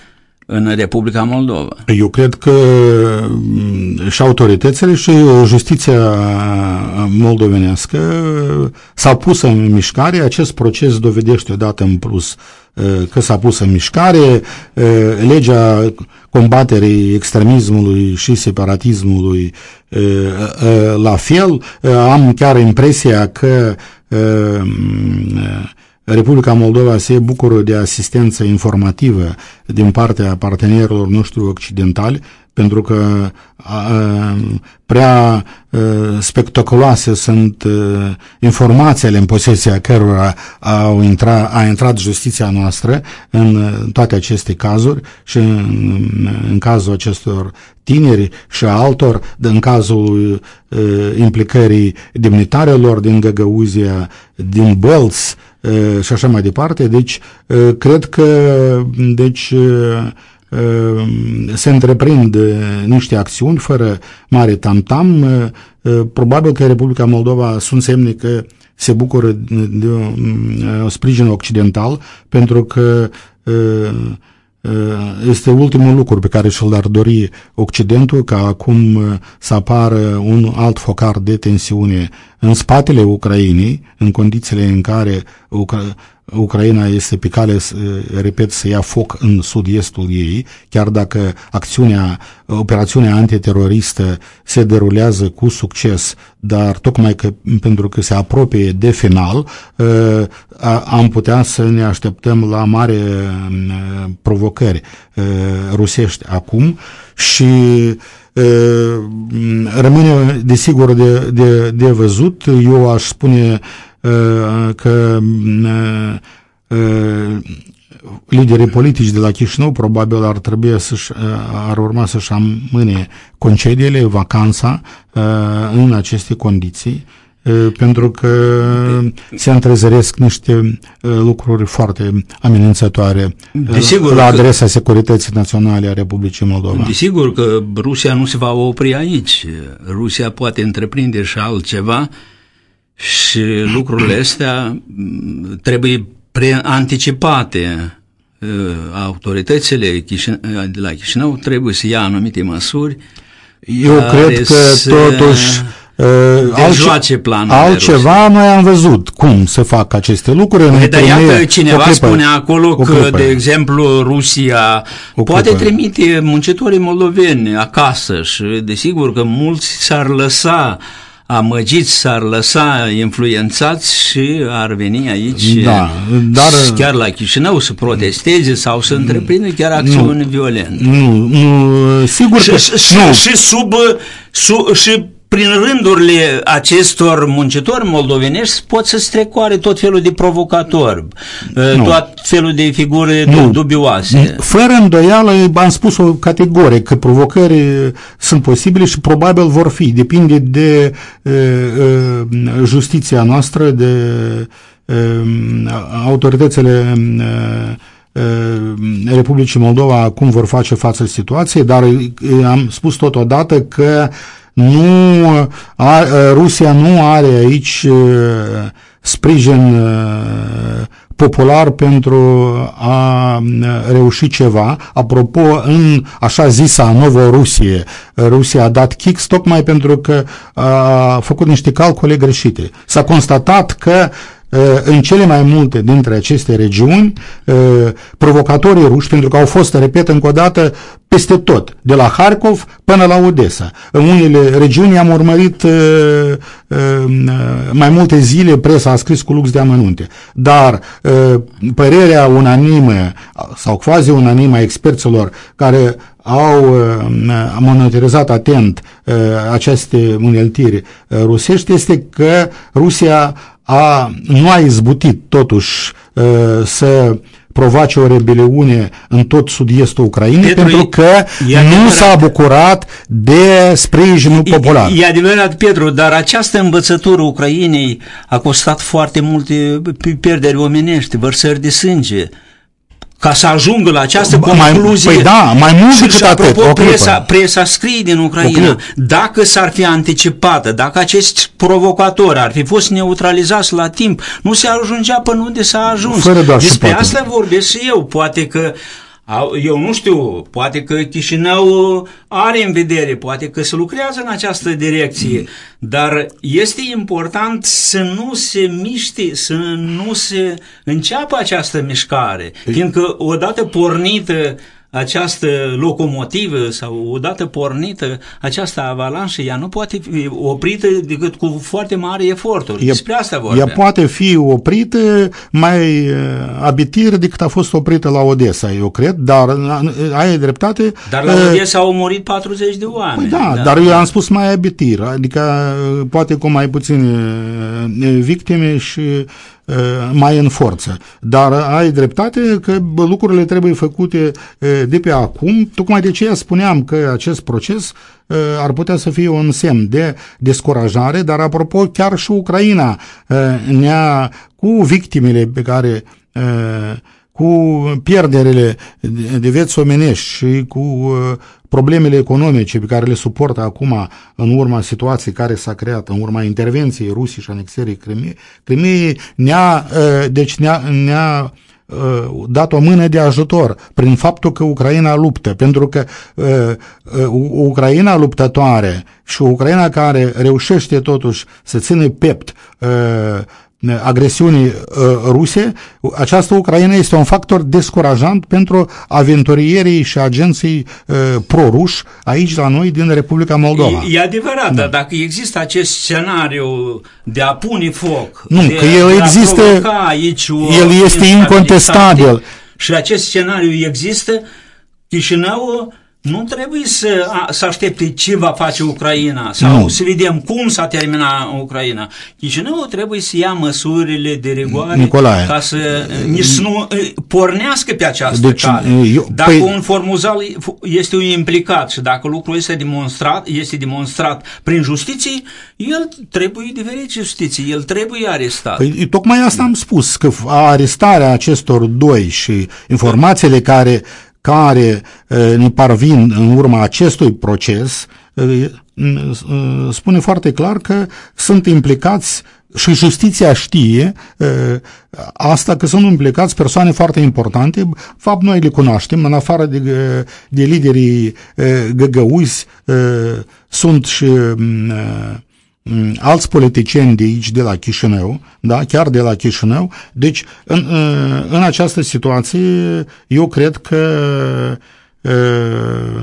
în Republica Moldova. Eu cred că mm, și autoritățile și justiția moldovenească s-au pus în mișcare. Acest proces dovedește odată în plus uh, că s-a pus în mișcare. Uh, Legea combaterii extremismului și separatismului uh, la fel. Am chiar impresia că Republica Moldova se bucură de asistență informativă din partea partenerilor noștri occidentali, pentru că a, a, prea a, spectaculoase sunt a, informațiile în posesia cărora au intra, a intrat justiția noastră în toate aceste cazuri și în, în cazul acestor tineri și altor, în cazul uh, implicării demnitarilor din Găgăuzia, din Bălți uh, și așa mai departe. Deci, uh, cred că deci, uh, uh, se întreprind uh, niște acțiuni fără mare tam-tam. Uh, uh, probabil că Republica Moldova sunt semne că se bucură de, de uh, sprijin occidental pentru că uh, este ultimul lucru pe care și-l ar dori Occidentul ca acum să apară un alt focar de tensiune în spatele Ucrainei, în condițiile în care Ucra- Ucraina este pe cale, repet, să ia foc în sud-estul ei, chiar dacă acțiunea, operațiunea antiteroristă se derulează cu succes, dar tocmai că, pentru că se apropie de final, am putea să ne așteptăm la mare provocări rusești acum și rămâne desigur de, de, de văzut. Eu aș spune că liderii politici de la Chișinău probabil ar trebui să ar urma să-și amâne concediile, vacanța în aceste condiții pentru că se întrezăresc niște lucruri foarte amenințătoare Desigur la adresa că, securității naționale a Republicii Moldova. Desigur că Rusia nu se va opri aici. Rusia poate întreprinde și altceva și lucrurile astea trebuie preanticipate. Autoritățile de la Chișinău trebuie să ia anumite măsuri eu cred că totuși uh, altce, altceva noi am văzut cum să fac aceste lucruri. Păi, dar iată, cineva spune acolo că, de exemplu, Rusia o poate trimite muncitorii moldoveni acasă și desigur că mulți s-ar lăsa amăgiți, s-ar lăsa influențați și ar veni aici da, dar, chiar la Chișinău să protesteze sau să întreprindă chiar acțiuni nu, violente. Nu, nu, sigur și, că și, nu. și sub, sub și prin rândurile acestor muncitori moldovenești pot să strecoare tot felul de provocatori, nu. tot felul de figuri nu. dubioase. Fără îndoială, am spus-o categoric, că provocări sunt posibile și probabil vor fi. Depinde de uh, uh, justiția noastră, de uh, autoritățile uh, Republicii Moldova cum vor face față situației, dar am spus totodată că nu, a, Rusia nu are aici sprijin popular pentru a reuși ceva. Apropo, în așa zisa Novo Rusie, Rusia a dat kicks tocmai pentru că a făcut niște calcule greșite. S-a constatat că în cele mai multe dintre aceste regiuni, provocatorii ruși, pentru că au fost, repet încă o dată, peste tot, de la Harkov până la Odessa. În unele regiuni am urmărit mai multe zile, presa a scris cu lux de amănunte, dar părerea unanimă sau quasi unanimă a experților care au monitorizat atent aceste uneltiri rusești este că Rusia a, nu a izbutit totuși uh, să provoace o rebeliune în tot sud-estul Ucrainei Petru, pentru că nu s-a bucurat de sprijinul popular. E, e adevărat, Petru, dar această învățătură Ucrainei a costat foarte multe pierderi omenești, vărsări de sânge ca să ajungă la această concluzie. Păi da, mai mult decât și, atât. Apropo, presa, presa scrie din Ucraina, dacă s-ar fi anticipată, dacă acești provocatori ar fi fost neutralizați la timp, nu se ajungea până unde s-a ajuns. Fără doar Despre asta vorbesc și eu. Poate că eu nu știu, poate că Chișinău are în vedere, poate că se lucrează în această direcție, dar este important să nu se miște, să nu se înceapă această mișcare, fiindcă odată pornită această locomotivă sau odată pornită această avalanșă, ea nu poate fi oprită decât cu foarte mare eforturi. Despre asta vorbim. Ea poate fi oprită mai uh, abitir decât a fost oprită la Odessa, eu cred, dar uh, ai dreptate. Dar la uh, Odessa au murit 40 de oameni. Păi da, da, dar eu am spus mai abitir, adică poate cu mai puține victime și Uh, mai în forță. Dar ai dreptate că lucrurile trebuie făcute uh, de pe acum. Tocmai de aceea spuneam că acest proces uh, ar putea să fie un semn de descurajare, dar apropo chiar și Ucraina ne-a cu victimele pe care cu pierderile de vieți omenești și cu problemele economice pe care le suportă acum în urma situației care s-a creat, în urma intervenției Rusiei și anexării Crimei, Crimei ne-a, ă, deci ne-a, ne-a ă, dat o mână de ajutor prin faptul că Ucraina luptă, pentru că uh, Ucraina luptătoare și Ucraina care reușește totuși să țină pept uh, agresiunii uh, ruse, această Ucraina este un factor descurajant pentru aventurierii și agenții uh, pro-ruși aici la noi din Republica Moldova. E, e adevărat, da. dar dacă există acest scenariu de a pune foc, nu, de, că el de există, a aici o el este incontestabil. Și acest scenariu există, Chișinău nu trebuie să, a, să aștepte ce va face Ucraina sau Nu. să vedem cum s-a terminat Ucraina. Chișinău trebuie să ia măsurile de rigoare Nicolae. ca să nici să nu eh, pornească pe această Deci, cale. eu- dacă păi- un formuzal este un implicat și dacă lucrul este demonstrat, este demonstrat prin justiție, el trebuie diferit justiție, el trebuie arestat. Păi tocmai asta am spus, că arestarea acestor doi și informațiile care, care uh, ne parvin în urma acestui proces uh, uh, spune foarte clar că sunt implicați și justiția știe uh, asta că sunt implicați persoane foarte importante, fapt noi le cunoaștem, în afară de, uh, de liderii uh, găgăuzi, uh, sunt și mm, uh, mm, alți politicieni de aici, de la Chișinău, da, chiar de la Chișinău. Deci, în, uh, în această situație, eu cred că uh, uh,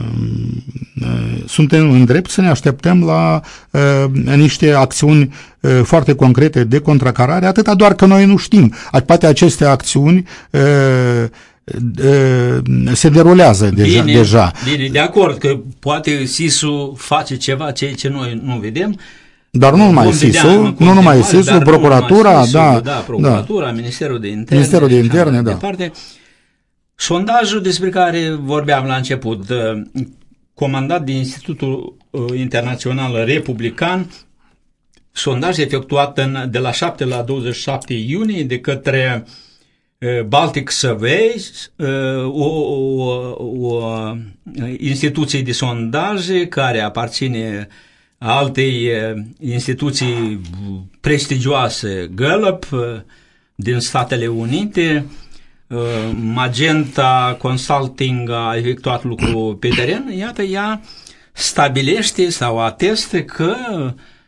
suntem în drept să ne așteptăm la uh, niște acțiuni uh, foarte concrete de contracarare, atâta doar că noi nu știm. Poate aceste acțiuni uh, uh, se derulează deja. Bine, deja. bine, de acord că poate SIS-ul face ceva, ceea ce noi nu vedem, Dar nu numai Vom vedea SIS-ul, în nu continuare, numai dar SIS-ul, nu procuratura, numai SIS-ul, da, da, procuratura, Ministerul de Interne, Ministerul de și așa Interne, mai da. Departe. Sondajul despre care vorbeam la început, uh, comandat de Institutul uh, Internațional Republican, sondaj efectuat în, de la 7 la 27 iunie de către uh, Baltic Surveys, uh, o, o, o instituție de sondaje care aparține altei uh, instituții prestigioase, Gallup, uh, din Statele Unite. Uh, Magenta Consulting a efectuat lucru pe teren. Iată, ea stabilește sau ateste că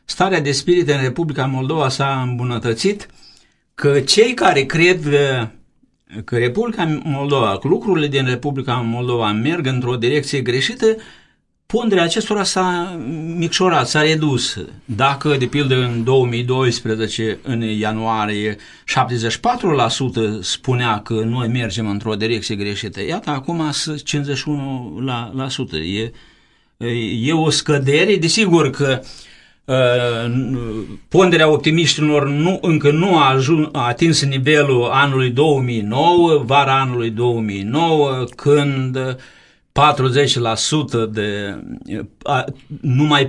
starea de spirit în Republica Moldova s-a îmbunătățit, că cei care cred uh, că Republica Moldova, că lucrurile din Republica Moldova merg într-o direcție greșită, ponderea acestora s-a micșorat, s-a redus. Dacă, de pildă, în 2012, în ianuarie, 74% spunea că noi mergem într-o direcție greșită, iată, acum sunt 51%. La, la sută. E, e o scădere, desigur că uh, ponderea optimiștilor nu, încă nu a, ajun, a atins nivelul anului 2009, vara anului 2009, când 40% de, a, numai 41%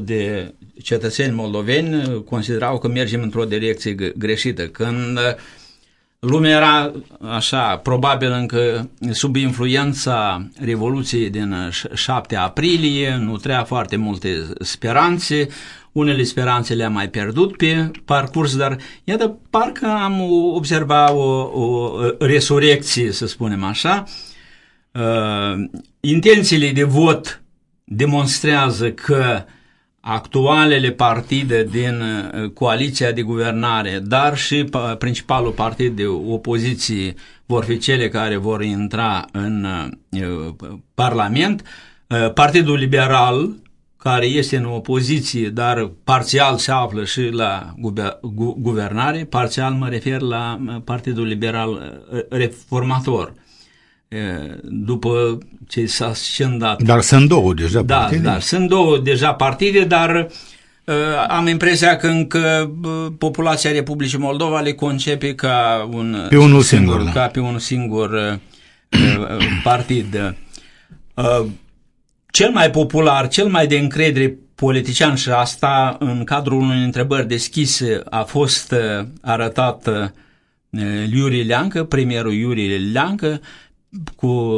de cetățeni moldoveni considerau că mergem într-o direcție g- greșită. Când lumea era așa, probabil încă sub influența Revoluției din 7 aprilie, nu trea foarte multe speranțe, unele speranțe le-am mai pierdut pe parcurs, dar iată, parcă am observat o, o resurecție, să spunem așa, Uh, intențiile de vot demonstrează că actualele partide din uh, coaliția de guvernare, dar și pa- principalul partid de opoziție vor fi cele care vor intra în uh, Parlament. Uh, Partidul Liberal, care este în opoziție, dar parțial se află și la guver- gu- guvernare, parțial mă refer la uh, Partidul Liberal uh, Reformator. Uh, După ce s-a scendat Dar sunt două deja da, partide. da, sunt două deja partide, dar uh, am impresia că încă uh, populația Republicii Moldova le concepe ca un Pe unul singur, da. ca pe un singur uh, uh, partid. Uh, cel mai popular, cel mai de încredere politician și asta în cadrul unei întrebări deschise a fost uh, arătat uh, Iuri Leancă, premierul Iuri Leancă, cu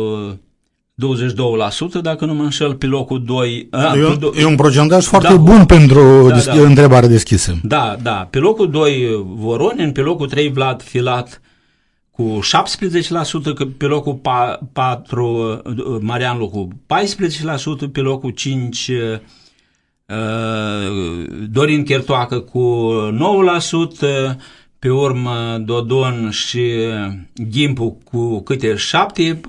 22%, dacă nu mă înșel, pe locul 2. A, E, cu un- do- e un procentaj foarte Da. bun pentru Da, dis- da. întrebare deschisă. Da, da. Pe locul 2 Voronin, pe locul 3 Vlad Filat cu 17%, că pe locul 4 Marian Lucu 14%, pe locul 5 Dorin Chertoacă cu 9%, pe urmă Dodon și Gimpu cu câte 7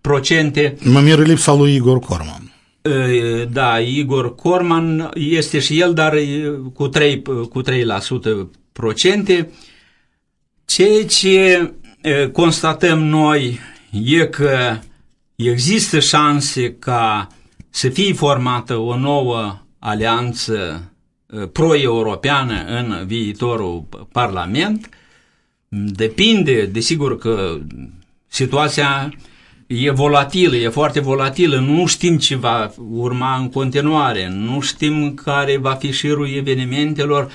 procente. Mă miră lipsa lui Igor Corman. E, Da, Igor Corman este și el, dar e, cu 3, cu 3% procente. Ceea ce e, constatăm noi e că există șanse ca să fie formată o nouă alianță uh, pro-europeană în viitorul Parlament. Depinde, desigur că situația e volatilă, e foarte volatilă, nu știm ce va urma în continuare, nu știm care va fi șirul evenimentelor,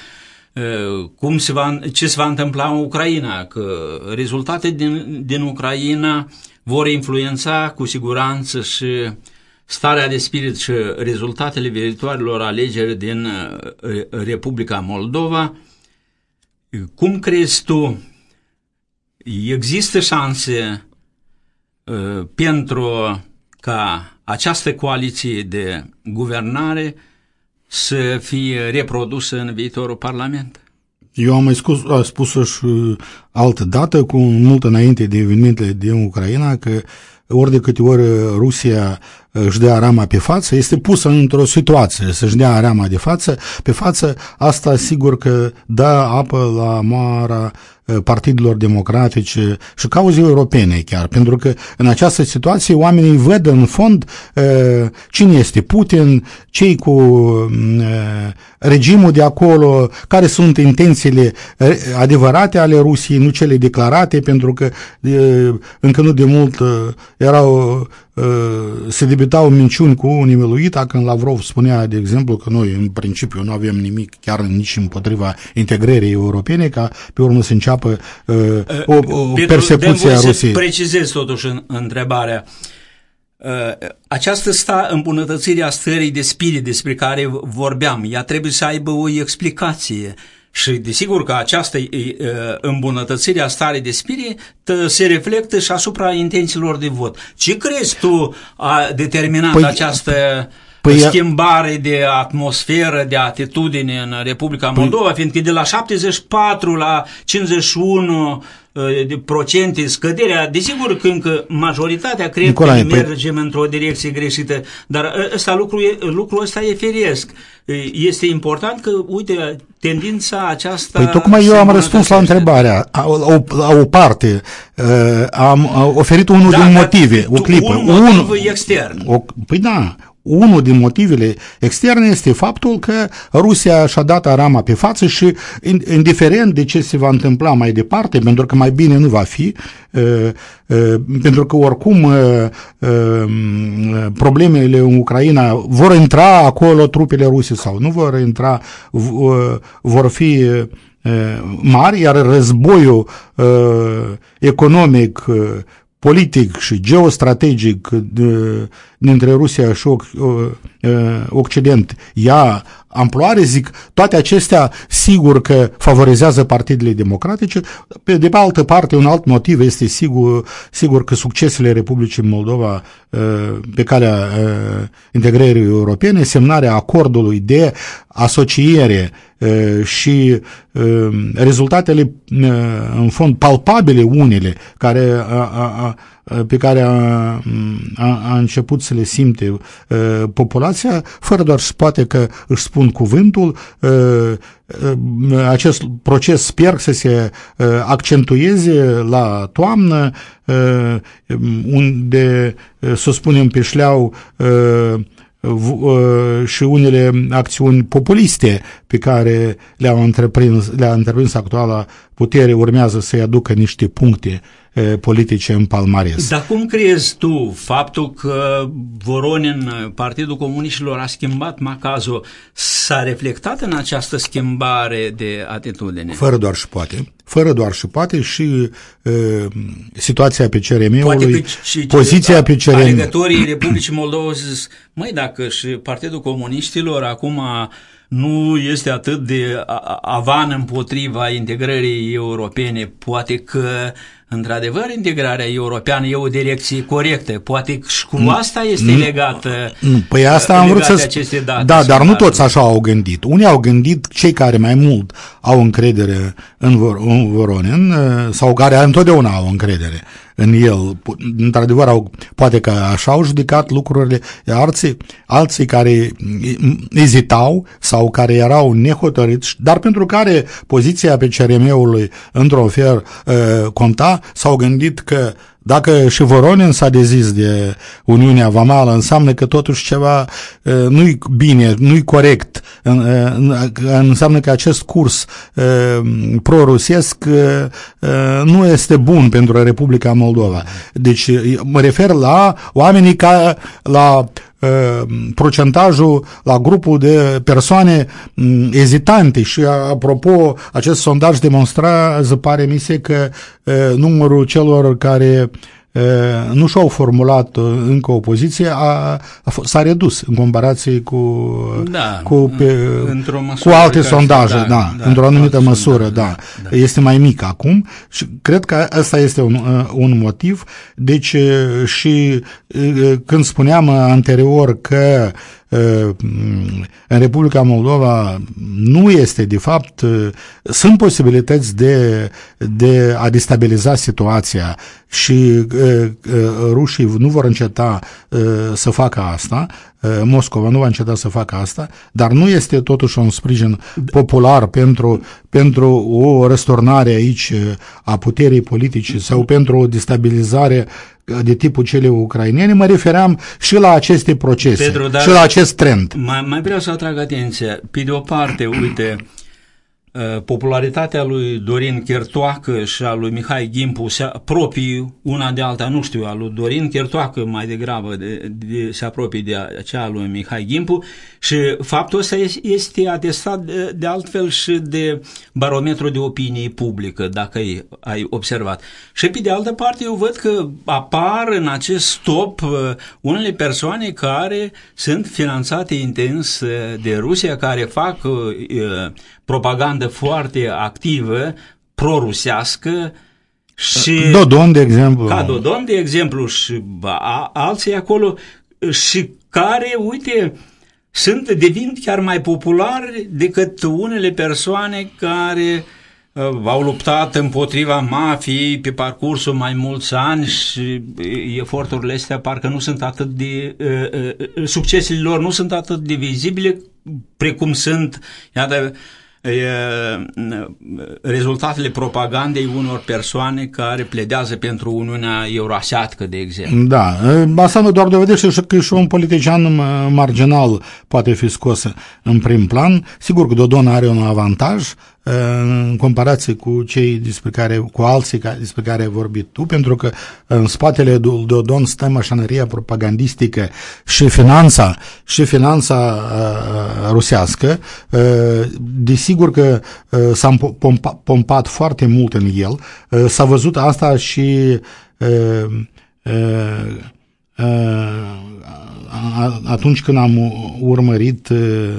uh, cum se va, ce se va întâmpla în Ucraina, că rezultate din, din Ucraina vor influența cu siguranță și starea de spirit și rezultatele viitoarelor alegeri din uh, Republica Moldova. Cum crezi tu, există șanse uh, pentru ca această coaliție de guvernare să fie reprodusă în viitorul Parlament? Eu am mai scos, spus-o și altă dată, cu mult înainte de evenimentele din Ucraina, că ori de câte ori Rusia își dea rama pe față, este pusă într-o situație să-și dea rama de față, pe față, asta sigur că dă apă la moara partidelor democratice și cauze europene chiar, pentru că în această situație oamenii văd în fond cine este Putin, cei cu regimul de acolo, care sunt intențiile adevărate ale Rusiei, nu cele declarate, pentru că încă nu de mult erau se debitau minciuni cu nimiluita când Lavrov spunea, de exemplu, că noi în principiu nu avem nimic chiar nici împotriva integrării europene, ca pe urmă să înceapă uh, o, o persecuție a Rusiei. Să precizez totuși în, întrebarea. Uh, această sta îmbunătățire a stării de spirit despre care vorbeam, ea trebuie să aibă o explicație. Uh, și desigur că această îmbunătățire a stării de spirit se reflectă și asupra intențiilor de vot. Ce crezi tu a determinat păi, această păi, schimbare de atmosferă, de atitudine în Republica păi- Moldova, păi, fiindcă de la 74 la 51 de procente scăderea, desigur că încă majoritatea cred Nicolae, că mergem păi... într-o direcție greșită, dar ăsta, lucru, lucrul ăsta e firesc. Este important că, uite, tendința aceasta... Păi tocmai eu am răspuns la întrebarea, la o, la o parte, am oferit unul da, din motive, o clipă. Un motiv un, extern. O, păi da, unul din motivele externe este faptul că Rusia și-a dat arama pe față și indiferent de ce se va întâmpla mai departe, pentru că mai bine nu va fi, uh, uh, pentru că oricum uh, problemele în Ucraina vor intra acolo trupele ruse sau nu vor intra, vor fi mari, iar războiul economic politic și geostrategic dintre Rusia și Occident ia amploare, zic, toate acestea sigur că favorizează partidele democratice. Pe de altă parte, un alt motiv este sigur, sigur că succesele Republicii Moldova pe calea integrării europene, semnarea acordului de asociere și rezultatele în fond palpabile unele care a, a, pe care a, a, a început să le simte uh, populația, fără doar să poate că își spun cuvântul, uh, uh, acest proces sper să se uh, accentueze la toamnă, uh, unde, uh, să spunem pe șleau, uh, și unele acțiuni populiste pe care le-a întreprins, le întreprins actuala putere urmează să-i aducă niște puncte politice în palmares. Dar cum crezi tu faptul că Voronin, Partidul Comuniștilor, a schimbat macazul, s-a reflectat în această schimbare de atitudine? Fără doar și poate. Fără doar și poate și uh, situația pe CRM-ului, poziția pe CRM. Alegătorii Republicii Moldova zis, măi, dacă și Partidul Comuniștilor acum nu este atât de avan împotriva integrării europene, poate că într-adevăr, integrarea europeană e o direcție corectă. Poate și cu asta este legată Păi asta am vrut să date Da, dar nu toți așa au gândit. Unii au gândit, cei care mai mult au încredere în, Vor, în Voronin, sau care întotdeauna au încredere în el. Într-adevăr, au, poate că așa au judecat lucrurile, alții, alții care ezitau sau care erau nehotărâți, dar pentru care poziția pe CRM-ului într-un fel uh, conta, s-au gândit că Dacă și Voronin s-a dezis de Uniunea Vamală, înseamnă că totuși ceva uh, nu-i bine, nu-i corect. Uh, înseamnă că acest curs uh, pro-rusesc nu este bun pentru Republica Moldova. Deci mă refer la oamenii ca la procentajul la grupul de persoane ezitante. Și apropo acest sondaj demonstrează pare mi se că numărul celor care nu și-au formulat încă o poziție, a, a s-a redus în comparație cu, da, cu, pe, cu alte sondaje, da, da, da, într-o anumită măsură, da, da, da. Este mai mic acum și cred că ăsta este un, un motiv. Deci și când spuneam anterior că în Republica Moldova nu este, de fapt, sunt posibilități de, de a destabiliza situația și rușii nu vor înceta să facă asta, Moscova nu va înceta să facă asta, dar nu este totuși un sprijin popular pentru, pentru o răsturnare aici a puterii politice sau pentru o destabilizare de tipul cele ucrainene, mă refeream și la aceste procese Pedro, și la acest trend. Mai, mai vreau să atrag atenția. Pe de o parte, uite, Uh, popularitatea lui Dorin Chertoacă și a lui Mihai Gimpu se apropie una de alta, nu știu, a lui Dorin Chertoacă mai degrabă de, de, se apropie de cea a lui Mihai Gimpu și faptul ăsta este atestat de, de altfel și de barometru de opinie publică, dacă ai observat. Și pe de altă parte eu văd că apar în acest top uh, unele persoane care sunt finanțate intens uh, de Rusia, care fac propagandă foarte activă, prorusească, și Dodon, de exemplu. Ca Dodon, de exemplu, și a, alții acolo, și care, uite, sunt, devin chiar mai populari decât unele persoane care uh, au luptat împotriva mafiei pe parcursul mai mulți ani și eforturile astea parcă nu sunt atât de, uh, uh, succesele lor nu sunt atât de vizibile precum sunt, iată, rezultatele propagandei unor persoane care pledează pentru Uniunea Euroasiatică, de exemplu. Da, asta nu doar dovedește că și un politician marginal poate fi scos în prim plan. Sigur că Dodon are un avantaj, în comparație cu cei despre care, cu alții despre care ai vorbit tu, pentru că în spatele Dodon stă mașinăria propagandistică și finanța, și finanța uh, rusească. Uh, desigur că uh, s-a pompa, pompat foarte mult în el. Uh, s-a văzut asta și uh, uh, uh, atunci când am urmărit uh,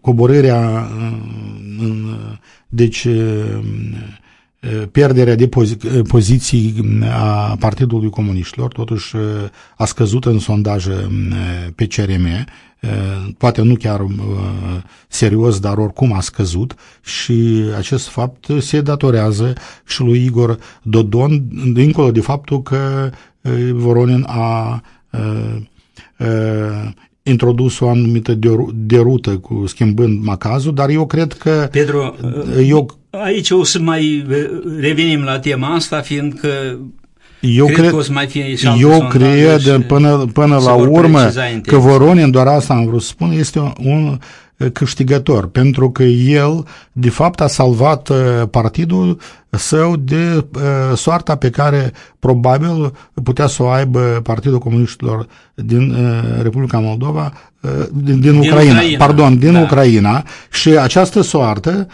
coborârea deci pierderea de pozi- poziții a Partidului Comuniștilor, totuși a scăzut în sondaje pe CRM, poate nu chiar serios, dar oricum a scăzut și acest fapt se datorează și lui Igor Dodon, dincolo de faptul că Voronin a introdus o anumită derută cu schimbând macazul, dar eu cred că... Pedro, eu, aici o să mai revenim la tema asta, fiindcă eu cred, cred că o să mai fie și Eu cred până, până la urmă că Voronin, doar asta am vrut să spun, este un, câștigător, pentru că el, de fapt, a salvat uh, partidul său de uh, soarta pe care probabil putea să o aibă Partidul Comuniștilor din uh, Republica Moldova, din, din, din Ucraina, Ucraina, pardon, din da. Ucraina și această soartă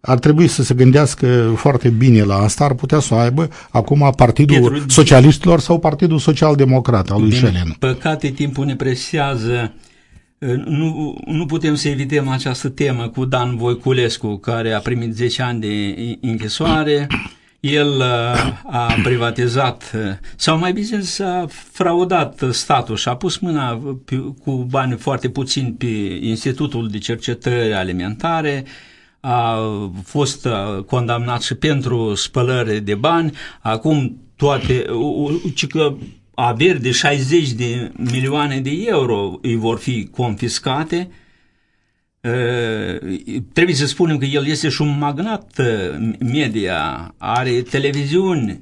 ar trebui să se gândească foarte bine la asta, ar putea să o aibă acum Partidul Pietru, Socialiștilor sau Partidul Social Democrat al lui Șelen. păcate, timpul ne presează nu, nu putem să evităm această temă cu Dan Voiculescu, care a primit 10 ani de închisoare. El uh, a privatizat, uh, sau mai bine s-a fraudat statul și a pus mâna cu bani foarte puțini pe Institutul de Cercetări Alimentare, a fost uh, condamnat și pentru spălări de bani, acum toate, că averi de 60 de milioane de euro îi vor fi confiscate. Trebuie să spunem că el este și un magnat media, are televiziuni,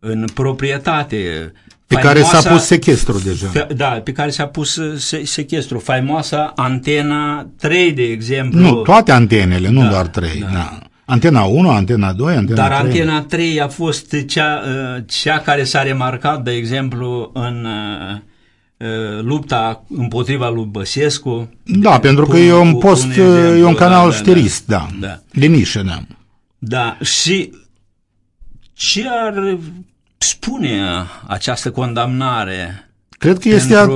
în proprietate. Pe care s-a pus sechestru deja. Fe, da, pe care s-a pus uh, se, sechestru. Faimoasa antena 3, de exemplu. Nu, toate antenele, nu da, doar 3. Da. Da. Antena 1, antena 2, antena Dar 3. antena 3 a fost cea, uh, cea care s-a remarcat, de exemplu, în uh, lupta împotriva lui Băsescu. Da, de, pentru că e un post, un exemplu, e un canal da, știrist, da, da, da. De nișă, da. Da, și ce ar spune această condamnare Cred că este a,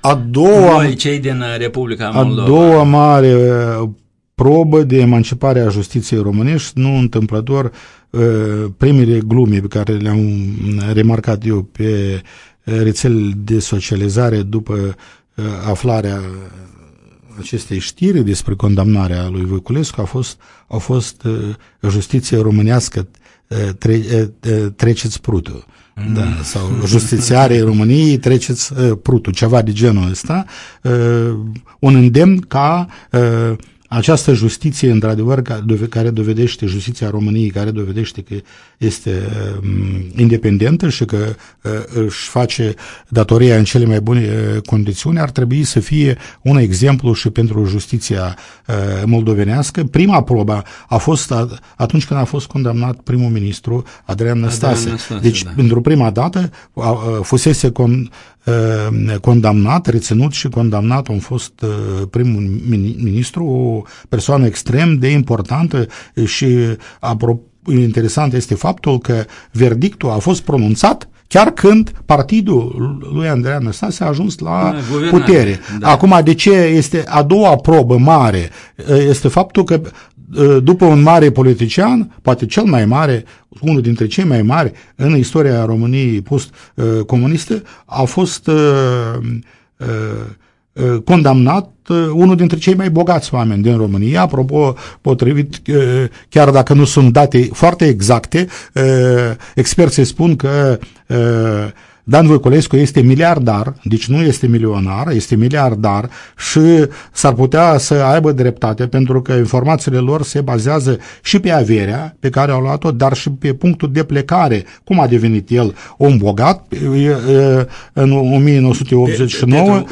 a doua noi, cei din Republica Moldova. A doua mare uh, probă de emancipare a justiției românești, nu întâmplător uh, primele glume pe care le-am remarcat eu pe uh, rețele de socializare după aflarea acestei știri despre condamnarea lui Voiculescu a fost, a fost justiție românească tre, treceți prutul. Mm. Da, sau justițiare României treceți prutul, ceva de genul ăsta, un îndemn ca această justiție, într-adevăr, care dovedește, justiția României, care dovedește că este um, independentă și că uh, își face datoria în cele mai bune uh, condiții, ar trebui să fie un exemplu și pentru justiția uh, moldovenească. Prima probă a fost atunci când a fost condamnat primul ministru Adrian Năstase. Deci, da. pentru prima dată, fusese con, condamnat, reținut și condamnat un fost primul ministru, o persoană extrem de importantă și apropo interesant este faptul că verdictul a fost pronunțat chiar când partidul lui Andrei Anastase a ajuns la da, putere. Da. Acum, de ce este a doua probă mare? Este faptul că după un mare politician, poate cel mai mare, unul dintre cei mai mari în istoria României post-comuniste, a fost uh, uh, Uh, condamnat uh, unul dintre cei mai bogați oameni din România, apropo, potrivit, uh, chiar dacă nu sunt date foarte exacte, experții spun că Dan Voiculescu este miliardar, deci nu este milionar, este miliardar și s-ar putea să aibă dreptate pentru că informațiile lor se bazează și pe averea pe care au luat-o, dar și pe punctul de plecare, cum a devenit el om bogat. În 1989,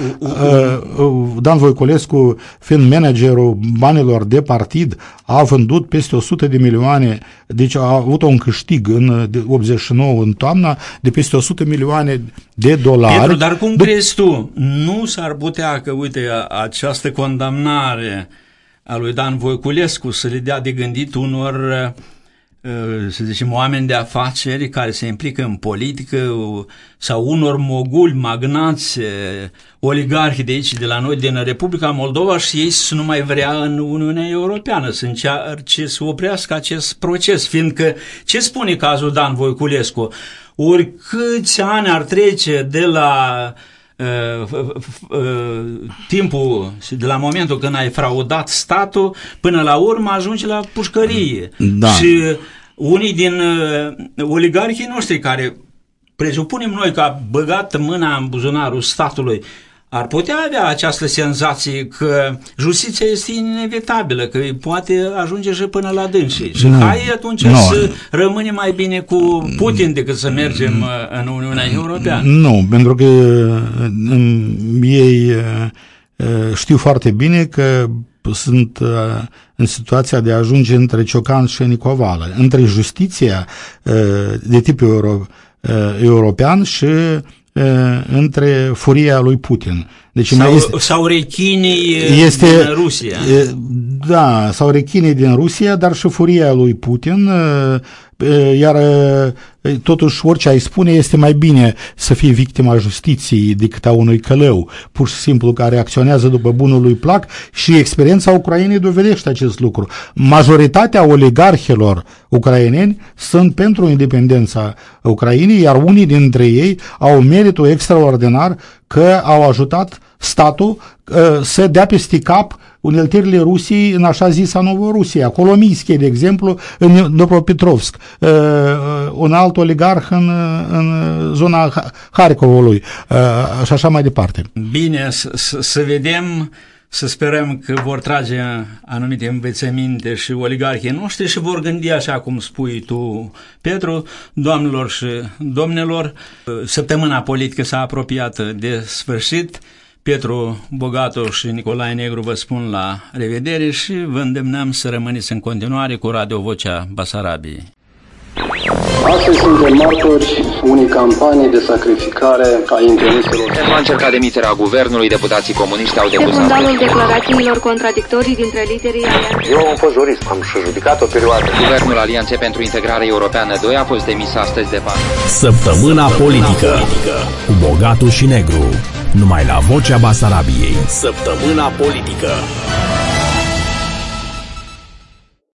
Dan Voiculescu, fiind managerul banilor de partid, a vândut peste 100 de milioane, deci a avut un câștig în 89 în toamna de peste 100 milioane milioane de dolari. Petru, dar cum Dup- crezi tu? Nu s-ar putea că, uite, această condamnare a lui Dan Voiculescu să le dea de gândit unor uh, să zicem, oameni de afaceri care se implică în politică sau unor moguli, magnați, uh, oligarhi de aici, de la noi, din Republica Moldova și ei să nu mai vrea în Uniunea Europeană, să încerce să oprească acest proces, fiindcă ce spune cazul Dan Voiculescu? Ori câți ani ar trece de la uh, uh, uh, timpul, de la momentul când ai fraudat statul, până la urmă ajungi la pușcărie. Da. Și unii din uh, oligarhii noștri care presupunem noi că a băgat mâna în buzunarul statului ar putea avea această senzație că justiția este inevitabilă, că poate ajunge și până la dânsii. Și hai atunci no. să rămânem mai bine cu Putin decât să mergem uh, în Uniunea Europeană. Nu, pentru că uh, ei uh, știu foarte bine că sunt în situația de a ajunge între Ciocan și Nicovală, între justiția de tip euro, european și între furia lui Putin. Deci sau, este, sau rechinii este, din Rusia. Da, sau rechinii din Rusia, dar și furia lui Putin iar totuși orice ai spune este mai bine să fie victima justiției decât a unui călău, pur și simplu care acționează după bunul lui plac și experiența Ucrainei dovedește acest lucru. Majoritatea oligarhilor ucraineni sunt pentru independența Ucrainei, iar unii dintre ei au meritul extraordinar că au ajutat statul uh, să dea peste cap uneltirile Rusiei în așa zisa Novorusia, Colomischie, de exemplu, în Dopropetrovsk, uh, uh, un alt oligarh în, în zona Harkovului uh, și așa mai departe. Bine, să vedem să sperăm că vor trage anumite învățăminte și oligarhii noștri și vor gândi așa cum spui tu, Petru, doamnelor și domnilor, săptămâna politică s-a apropiat de sfârșit, Petru Bogatu și Nicolae Negru vă spun la revedere și vă îndemnăm să rămâneți în continuare cu Radio Vocea Basarabiei. Astăzi suntem martori unei campanii de sacrificare a intereselor. Pentru a încerca demiterea guvernului, deputații comuniști au Pe depus fundalul astăzi. declarațiilor contradictorii dintre liderii alianței. Eu am fost jurist, am și judicat o perioadă. Guvernul Alianței pentru Integrare Europeană 2 a fost demis astăzi de parte. Săptămâna politică cu Bogatu și Negru. Numai la Vocea Basarabiei. Săptămâna politică.